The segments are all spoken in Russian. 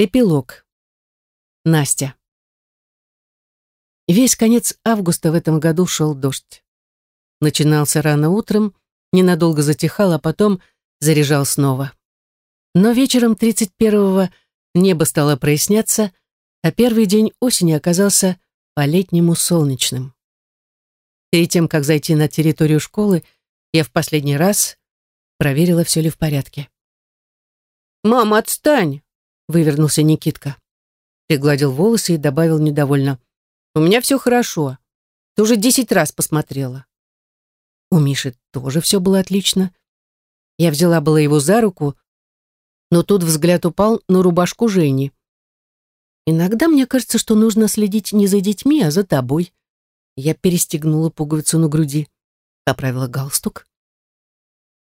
Эпилог. Настя. Весь конец августа в этом году шел дождь. Начинался рано утром, ненадолго затихал, а потом заряжал снова. Но вечером 31-го небо стало проясняться, а первый день осени оказался по-летнему солнечным. Перед тем, как зайти на территорию школы, я в последний раз проверила, все ли в порядке. «Мама, отстань!» — вывернулся Никитка. Пригладил волосы и добавил недовольно. «У меня все хорошо. Ты уже десять раз посмотрела». У Миши тоже все было отлично. Я взяла было его за руку, но тут взгляд упал на рубашку Жени. Иногда мне кажется, что нужно следить не за детьми, а за тобой. Я перестегнула пуговицу на груди, поправила галстук.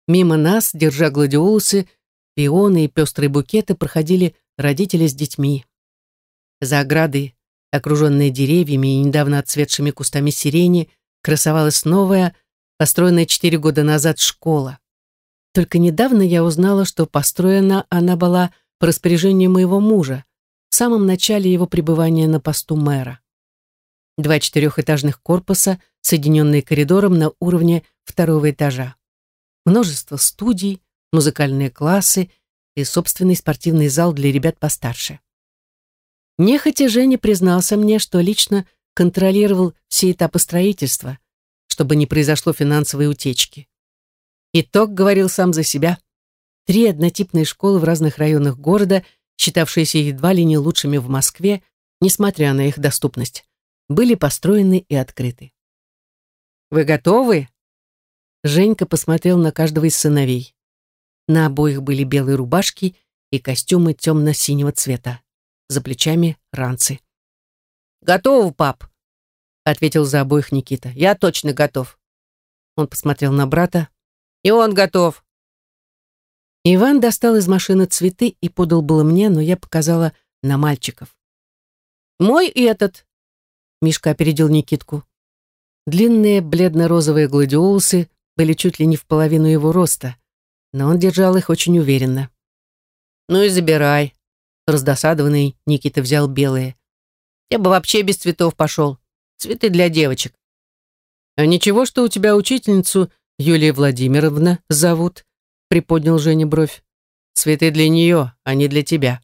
Мимо нас, держа гладиолусы, пионы и пестрые букеты, проходили родители с детьми. За оградой, окруженная деревьями и недавно отцветшими кустами сирени, красовалась новая, построенная четыре года назад школа. Только недавно я узнала, что построена она была по распоряжению моего мужа в самом начале его пребывания на посту мэра. Два четырехэтажных корпуса, соединенные коридором на уровне второго этажа. Множество студий, музыкальные классы и собственный спортивный зал для ребят постарше. Нехотя Женя признался мне, что лично контролировал все этапы строительства, чтобы не произошло финансовой утечки. Итог говорил сам за себя. Три однотипные школы в разных районах города, считавшиеся едва ли не лучшими в Москве, несмотря на их доступность, были построены и открыты. «Вы готовы?» Женька посмотрел на каждого из сыновей. На обоих были белые рубашки и костюмы темно-синего цвета. За плечами ранцы. «Готов, пап», — ответил за обоих Никита. «Я точно готов». Он посмотрел на брата, и он готов. Иван достал из машины цветы и подал было мне, но я показала на мальчиков. «Мой и этот», — Мишка опередил Никитку. Длинные бледно-розовые гладиолусы были чуть ли не в половину его роста, но он держал их очень уверенно. «Ну и забирай», — раздосадованный Никита взял белые. «Я бы вообще без цветов пошел. Цветы для девочек». «А ничего, что у тебя учительницу Юлия Владимировна зовут?» — приподнял Женя бровь. «Цветы для нее, а не для тебя».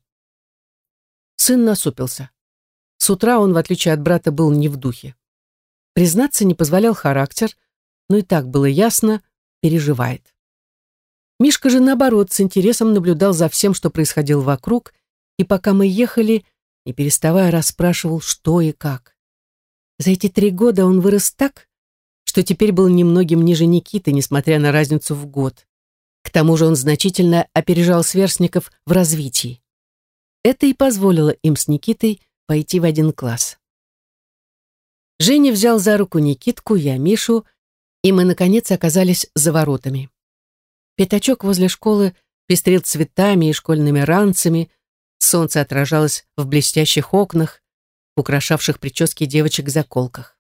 Сын насупился. С утра он, в отличие от брата, был не в духе. Признаться не позволял характер, но и так было ясно, переживает. Мишка же, наоборот, с интересом наблюдал за всем, что происходило вокруг, и пока мы ехали, не переставая расспрашивал, что и как. За эти три года он вырос так, что теперь был немногим ниже Никиты, несмотря на разницу в год. К тому же он значительно опережал сверстников в развитии. Это и позволило им с Никитой пойти в один класс. Женя взял за руку Никитку, я Мишу, и мы, наконец, оказались за воротами. Пятачок возле школы пестрил цветами и школьными ранцами, солнце отражалось в блестящих окнах, украшавших прически девочек заколках.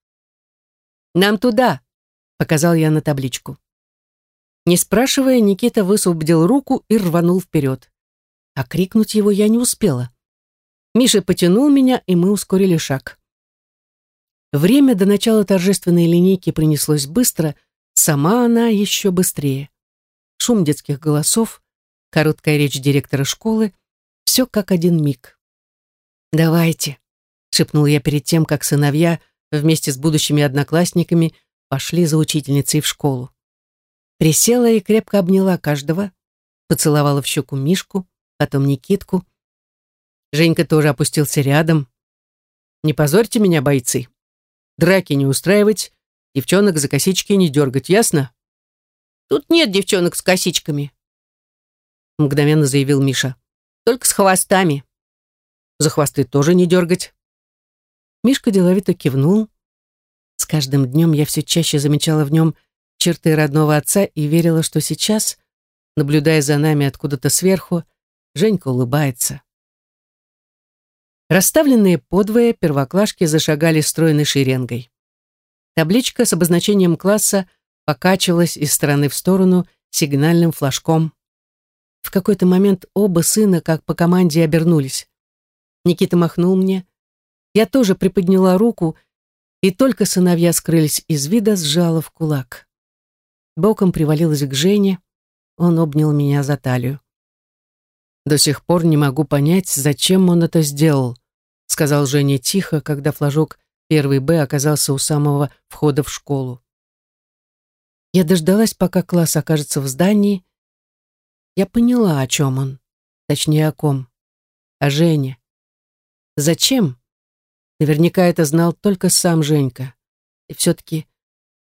«Нам туда!» — показал я на табличку. Не спрашивая, Никита высвободил руку и рванул вперед. А крикнуть его я не успела. Миша потянул меня, и мы ускорили шаг. Время до начала торжественной линейки принеслось быстро, сама она еще быстрее. Шум детских голосов, короткая речь директора школы, все как один миг. «Давайте», — шепнул я перед тем, как сыновья — вместе с будущими одноклассниками пошли за учительницей в школу. Присела и крепко обняла каждого, поцеловала в щеку Мишку, потом Никитку. Женька тоже опустился рядом. «Не позорьте меня, бойцы. Драки не устраивать, девчонок за косички не дергать, ясно?» «Тут нет девчонок с косичками», — мгновенно заявил Миша. «Только с хвостами». «За хвосты тоже не дергать». Мишка деловито кивнул. С каждым днем я все чаще замечала в нем черты родного отца и верила, что сейчас, наблюдая за нами откуда-то сверху, Женька улыбается. Расставленные подвое, первоклашки зашагали стройной шеренгой. Табличка с обозначением класса покачивалась из стороны в сторону сигнальным флажком. В какой-то момент оба сына, как по команде, обернулись. Никита махнул мне. Я тоже приподняла руку, и только сыновья скрылись из вида, сжала в кулак. Боком привалилась к Жене, он обнял меня за талию. «До сих пор не могу понять, зачем он это сделал», сказал Женя тихо, когда флажок первый Б оказался у самого входа в школу. Я дождалась, пока класс окажется в здании. Я поняла, о чем он. Точнее, о ком. О Жене. Зачем? Наверняка это знал только сам Женька. И все-таки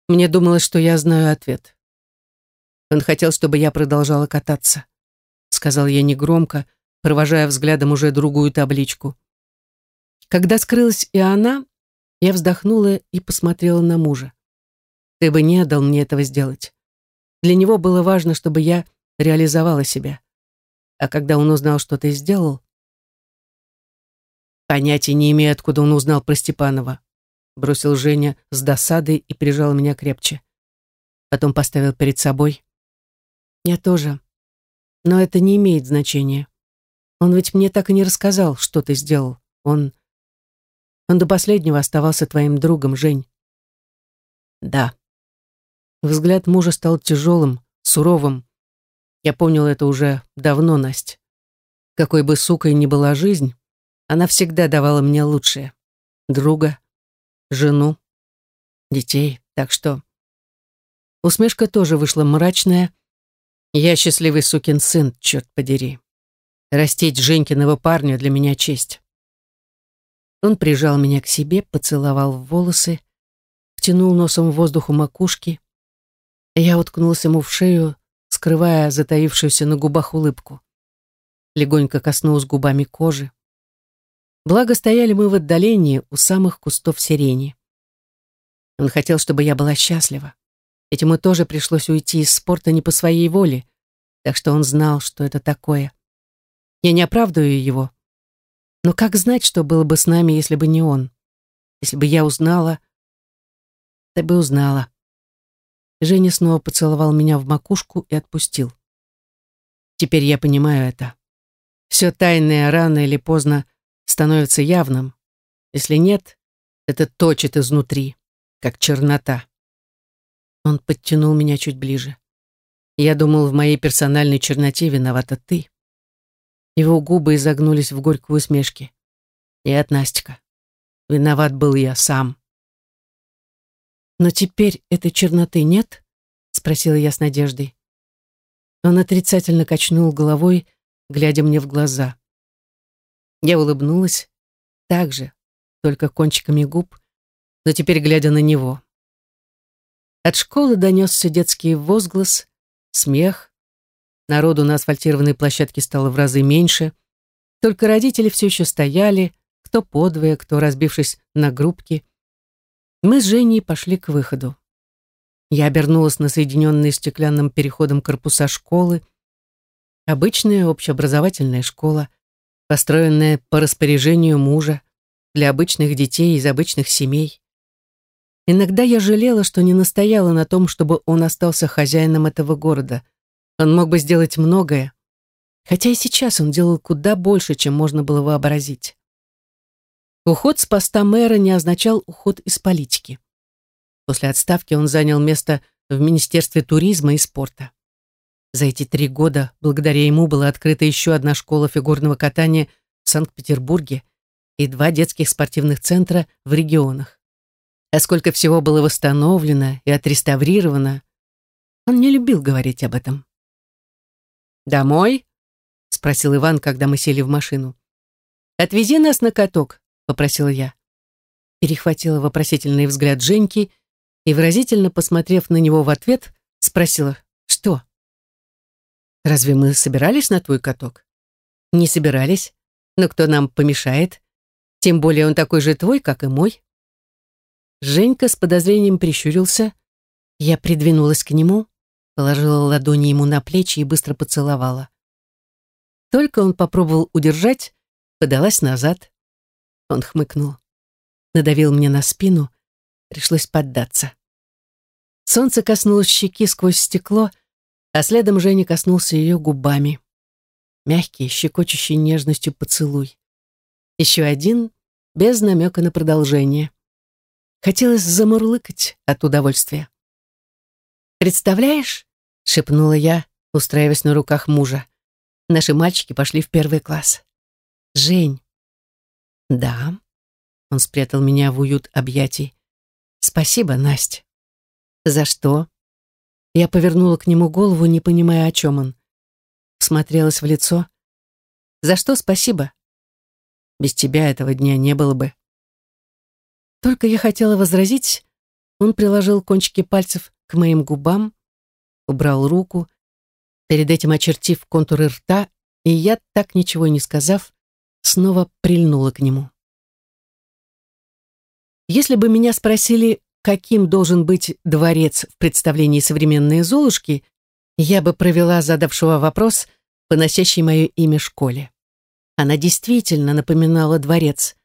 мне думалось, что я знаю ответ. Он хотел, чтобы я продолжала кататься. Сказал я негромко, провожая взглядом уже другую табличку. Когда скрылась и она, я вздохнула и посмотрела на мужа. Ты бы не дал мне этого сделать. Для него было важно, чтобы я реализовала себя. А когда он узнал, что ты сделал... Понятия не имею, откуда он узнал про Степанова. Бросил Женя с досады и прижал меня крепче. Потом поставил перед собой. Я тоже. Но это не имеет значения. Он ведь мне так и не рассказал, что ты сделал. Он... Он до последнего оставался твоим другом, Жень. Да. Взгляд мужа стал тяжелым, суровым. Я понял это уже давно, Настя. Какой бы сукой ни была жизнь, она всегда давала мне лучшее. Друга, жену, детей. Так что... Усмешка тоже вышла мрачная. Я счастливый сукин сын, черт подери. Растить Женькиного парня для меня честь. Он прижал меня к себе, поцеловал в волосы, втянул носом в воздух у макушки. Я уткнулась ему в шею, скрывая затаившуюся на губах улыбку. Легонько коснулась губами кожи. Благо стояли мы в отдалении у самых кустов сирени. Он хотел, чтобы я была счастлива. Ведь ему тоже пришлось уйти из спорта не по своей воле, так что он знал, что это такое. Я не оправдываю его. Но как знать, что было бы с нами, если бы не он? Если бы я узнала... Ты бы узнала. Женя снова поцеловал меня в макушку и отпустил. Теперь я понимаю это. Все тайное рано или поздно становится явным. Если нет, это точит изнутри, как чернота. Он подтянул меня чуть ближе. Я думал, в моей персональной черноте виновата ты. Его губы изогнулись в горькой усмешке. Нет, Настя, виноват был я сам. «Но теперь этой черноты нет?» — спросила я с надеждой. Он отрицательно качнул головой, глядя мне в глаза. Я улыбнулась, так же, только кончиками губ, но теперь глядя на него. От школы донесся детский возглас, смех, Народу на асфальтированной площадке стало в разы меньше. Только родители все еще стояли, кто подвое, кто разбившись на группки. Мы с Женей пошли к выходу. Я обернулась на соединенные стеклянным переходом корпуса школы. Обычная общеобразовательная школа, построенная по распоряжению мужа, для обычных детей из обычных семей. Иногда я жалела, что не настояла на том, чтобы он остался хозяином этого города — он мог бы сделать многое, хотя и сейчас он делал куда больше, чем можно было вообразить. Уход с поста мэра не означал уход из политики. После отставки он занял место в Министерстве туризма и спорта. За эти три года благодаря ему была открыта еще одна школа фигурного катания в Санкт-Петербурге и два детских спортивных центра в регионах. А сколько всего было восстановлено и отреставрировано, он не любил говорить об этом. «Домой?» — спросил Иван, когда мы сели в машину. «Отвези нас на каток», — попросила я. Перехватила вопросительный взгляд Женьки и, выразительно посмотрев на него в ответ, спросила, «Что?» «Разве мы собирались на твой каток?» «Не собирались. Но кто нам помешает? Тем более он такой же твой, как и мой». Женька с подозрением прищурился. Я придвинулась к нему, положила ладони ему на плечи и быстро поцеловала. Только он попробовал удержать, подалась назад. Он хмыкнул, надавил мне на спину, пришлось поддаться. Солнце коснулось щеки сквозь стекло, а следом Женя коснулся ее губами. Мягкий, щекочущий нежностью поцелуй. Еще один, без намека на продолжение. Хотелось замурлыкать от удовольствия. «Представляешь?» — шепнула я, устраиваясь на руках мужа. «Наши мальчики пошли в первый класс. Жень». «Да». Он спрятал меня в уют объятий. «Спасибо, Настя». «За что?» Я повернула к нему голову, не понимая, о чем он. Смотрелась в лицо. «За что спасибо? Без тебя этого дня не было бы». Только я хотела возразить, он приложил кончики пальцев к моим губам, убрал руку, перед этим очертив контуры рта, и я, так ничего не сказав, снова прильнула к нему. Если бы меня спросили, каким должен быть дворец в представлении современной Золушки, я бы провела задавшего вопрос по носящей мое имя школе. Она действительно напоминала дворец,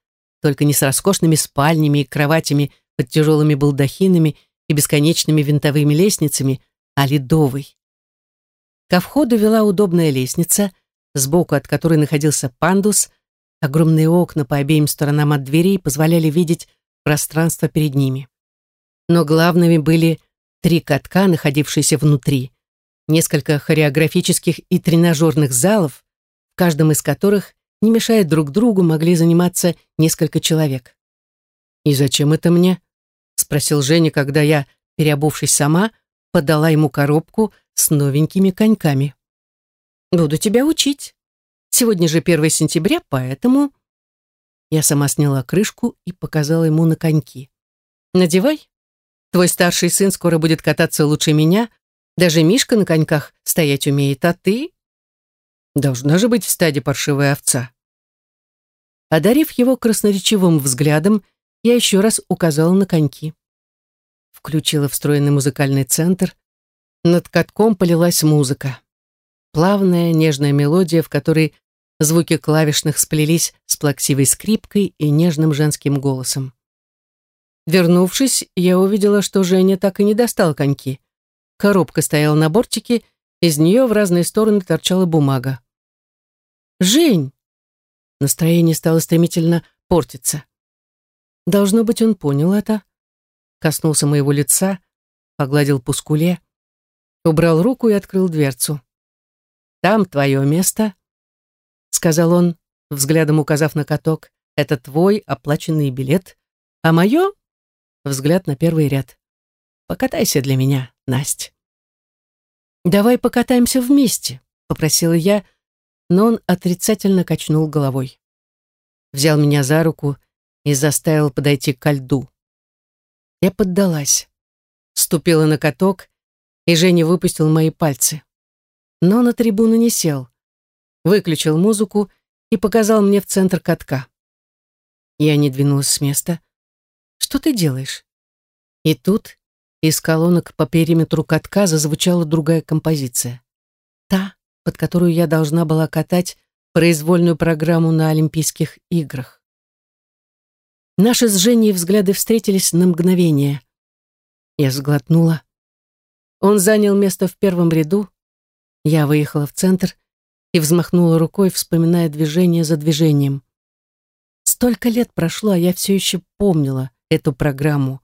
только не с роскошными спальнями и кроватями под тяжелыми балдахинами и бесконечными винтовыми лестницами, а ледовой. Ко входу вела удобная лестница, сбоку от которой находился пандус, огромные окна по обеим сторонам от дверей позволяли видеть пространство перед ними. Но главными были три катка, находившиеся внутри, несколько хореографических и тренажерных залов, в каждом из которых не мешая друг другу, могли заниматься несколько человек. «И зачем это мне?» — спросил Женя, когда я, переобувшись сама, подала ему коробку с новенькими коньками. «Буду тебя учить. Сегодня же 1 сентября, поэтому...» Я сама сняла крышку и показала ему на коньки. «Надевай. Твой старший сын скоро будет кататься лучше меня. Даже Мишка на коньках стоять умеет, а ты Должна же быть в стаде паршивая овца. Одарив его красноречивым взглядом, я еще раз указала на коньки. Включила встроенный музыкальный центр. Над катком полилась музыка. Плавная, нежная мелодия, в которой звуки клавишных сплелись с плаксивой скрипкой и нежным женским голосом. Вернувшись, я увидела, что Женя так и не достал коньки. Коробка стояла на бортике, из нее в разные стороны торчала бумага. «Жень!» Настроение стало стремительно портиться. Должно быть, он понял это. Коснулся моего лица, погладил по скуле, убрал руку и открыл дверцу. «Там твое место», — сказал он, взглядом указав на каток. «Это твой оплаченный билет, а мое — взгляд на первый ряд. Покатайся для меня, Насть». «Давай покатаемся вместе», — попросила я, но он отрицательно качнул головой. Взял меня за руку и заставил подойти к льду. Я поддалась, ступила на каток, и Женя выпустил мои пальцы. Но на трибуну не сел, выключил музыку и показал мне в центр катка. Я не двинулась с места. «Что ты делаешь?» И тут из колонок по периметру катка зазвучала другая композиция. Та, под которую я должна была катать произвольную программу на Олимпийских играх. Наши с Женей взгляды встретились на мгновение. Я сглотнула. Он занял место в первом ряду. Я выехала в центр и взмахнула рукой, вспоминая движение за движением. Столько лет прошло, а я все еще помнила эту программу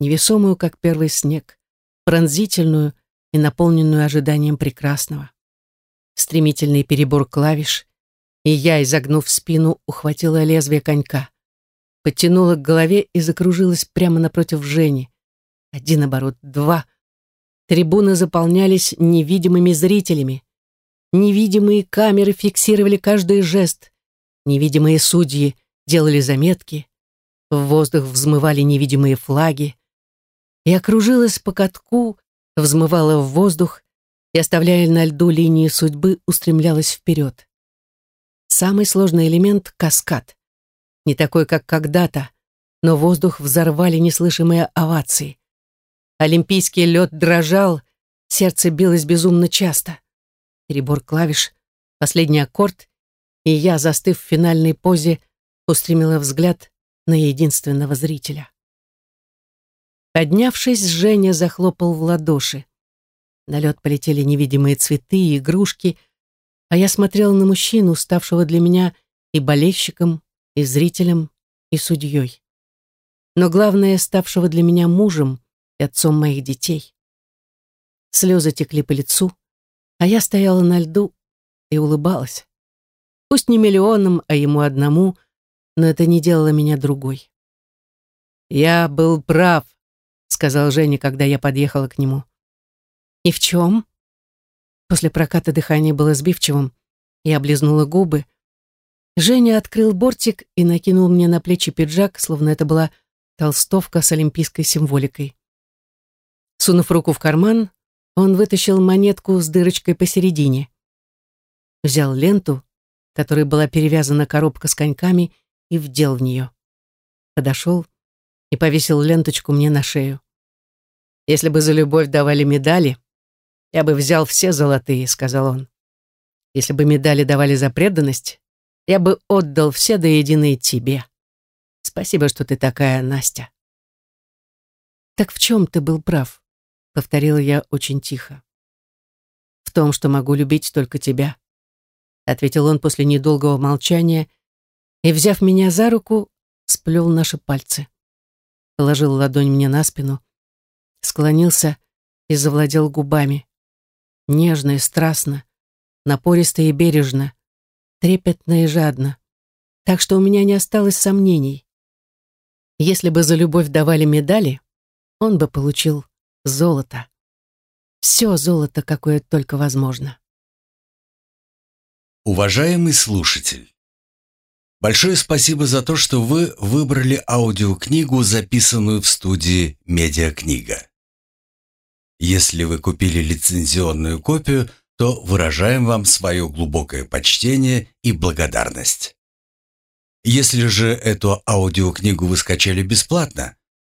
невесомую, как первый снег, пронзительную и наполненную ожиданием прекрасного. Стремительный перебор клавиш, и я, изогнув спину, ухватила лезвие конька, подтянула к голове и закружилась прямо напротив Жени. Один оборот, два. Трибуны заполнялись невидимыми зрителями. Невидимые камеры фиксировали каждый жест. Невидимые судьи делали заметки. В воздух взмывали невидимые флаги и окружилась по катку, взмывала в воздух и, оставляя на льду линии судьбы, устремлялась вперед. Самый сложный элемент — каскад. Не такой, как когда-то, но воздух взорвали неслышимые овации. Олимпийский лед дрожал, сердце билось безумно часто. Перебор клавиш, последний аккорд, и я, застыв в финальной позе, устремила взгляд на единственного зрителя. Поднявшись, Женя захлопал в ладоши. На лед полетели невидимые цветы и игрушки, а я смотрела на мужчину, ставшего для меня и болельщиком, и зрителем, и судьей. Но главное, ставшего для меня мужем и отцом моих детей. Слезы текли по лицу, а я стояла на льду и улыбалась. Пусть не миллионам, а ему одному, но это не делало меня другой. «Я был прав», — сказал Женя, когда я подъехала к нему. «И в чем?» После проката дыхание было сбивчивым. Я облизнула губы. Женя открыл бортик и накинул мне на плечи пиджак, словно это была толстовка с олимпийской символикой. Сунув руку в карман, он вытащил монетку с дырочкой посередине. Взял ленту, которой была перевязана коробка с коньками, и вдел в нее. Подошел и повесил ленточку мне на шею. Если бы за любовь давали медали, «Я бы взял все золотые», — сказал он. «Если бы медали давали за преданность, я бы отдал все до единой тебе. Спасибо, что ты такая, Настя». «Так в чем ты был прав?» — повторила я очень тихо. «В том, что могу любить только тебя», — ответил он после недолгого молчания и, взяв меня за руку, сплел наши пальцы. Положил ладонь мне на спину, склонился и завладел губами нежно и страстно, напористо и бережно, трепетно и жадно, так что у меня не осталось сомнений. Если бы за любовь давали медали, он бы получил золото. Все золото, какое только возможно. Уважаемый слушатель, большое спасибо за то, что вы выбрали аудиокнигу, записанную в студии «Медиакнига». Если вы купили лицензионную копию, то выражаем вам свое глубокое почтение и благодарность. Если же эту аудиокнигу вы скачали бесплатно,